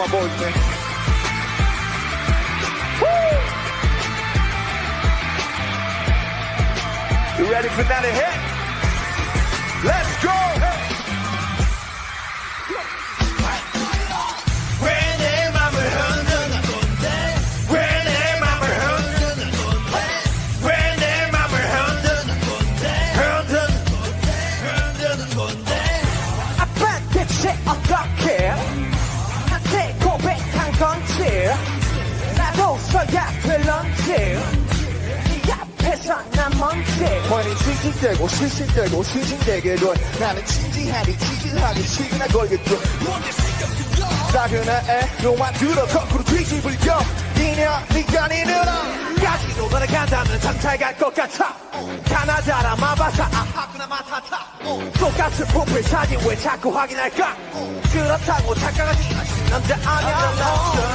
my boys, man. Woo! You ready for that hit? Let's go! 나도 써야 될 런지. 네 앞에서 난 뻔히 칭칭대고 실실대고 신신대게 돼 나는 진지하니 진지하게 시그널 걸겠죠. 사그나에 너만 들어 거꾸로 뒤집을 겨. 니냐 니가 니느라 가지고 걸어간다면 장잘 갈것 같아. 가나다라 마바사 아하구나 마타타. 똑같은 프로필 사진 왜 자꾸 확인할까? 그렇다고 착각하지 마 남자 아니야. 난 달랐어 난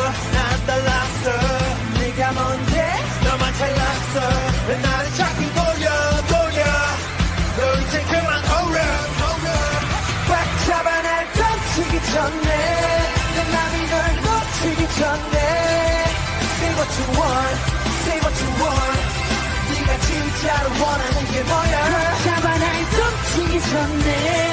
전에 내 맘이 널 놓치기 전에. Say what you want Say what you want. 네가 진짜로 원하는 게 뭐야? 잡아 날 던지기 전에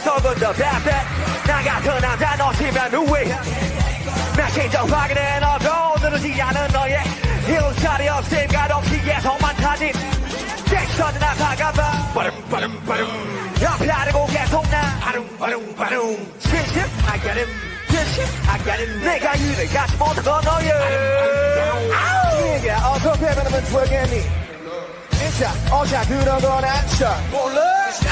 백백걸 속은도 백백 나 같은 남자 놓치면 후회해 나 진정 확인해. 너도 누르지 않은 너의 일자리 없음과 없이 계속만 타진 객선에 나가봐. 빠름 빠름 빠름 옆에 아르고 계속 나. 빠름 빠름 빠름 진심 I got him 진심 I got him 내가 가지 못한 건 너의. 아우 네가 어떻게 변하면 되겠니 진짜 어자 그런 건 안쳐 몰라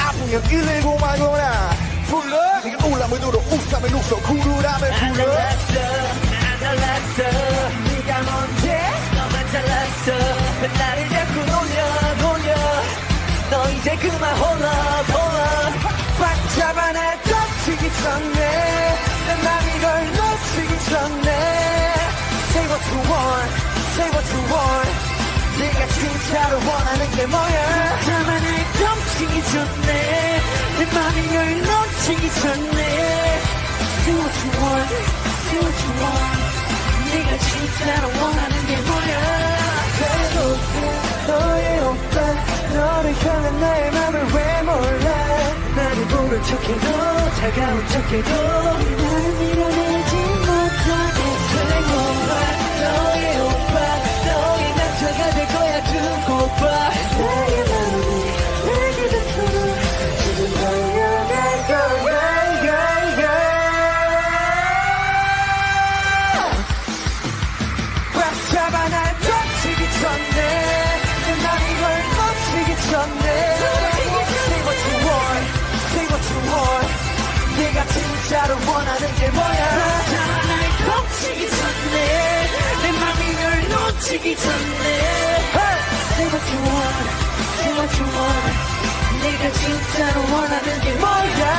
아프면 119 말거나. 불러 네가 울라면 울어 웃으면 웃어. 구르라면 달랐어 안 달랐어 네가 뭔데 너만 잘났어. 왜 나를 자꾸 놀려 놀려. 너 이제 그만 홀라 홀라. 꽉 잡아 날 덮치기 전에. 내 맘이 걸 놓치기 전에. Say what you want Say what you want. 네가 진짜로 원 하는 게 뭐야? 날 덮치기 전에 내 맘이 걸 놓치기 전에 Say what you want Say what you want 네가 진짜로 원하는 게 뭐야? 배고픈 너의 오빠 너를 향한 나의 맘을 왜 몰라? 나를 모른 척해도 차가운 척해도 나를 밀어내 진짜로 원하는 게 뭐야? 잡아 날 덮치기 전에 내 맘이 널 놓치기 전에. Say what you want Say what you want 네가 진짜로 원하는 게 뭐야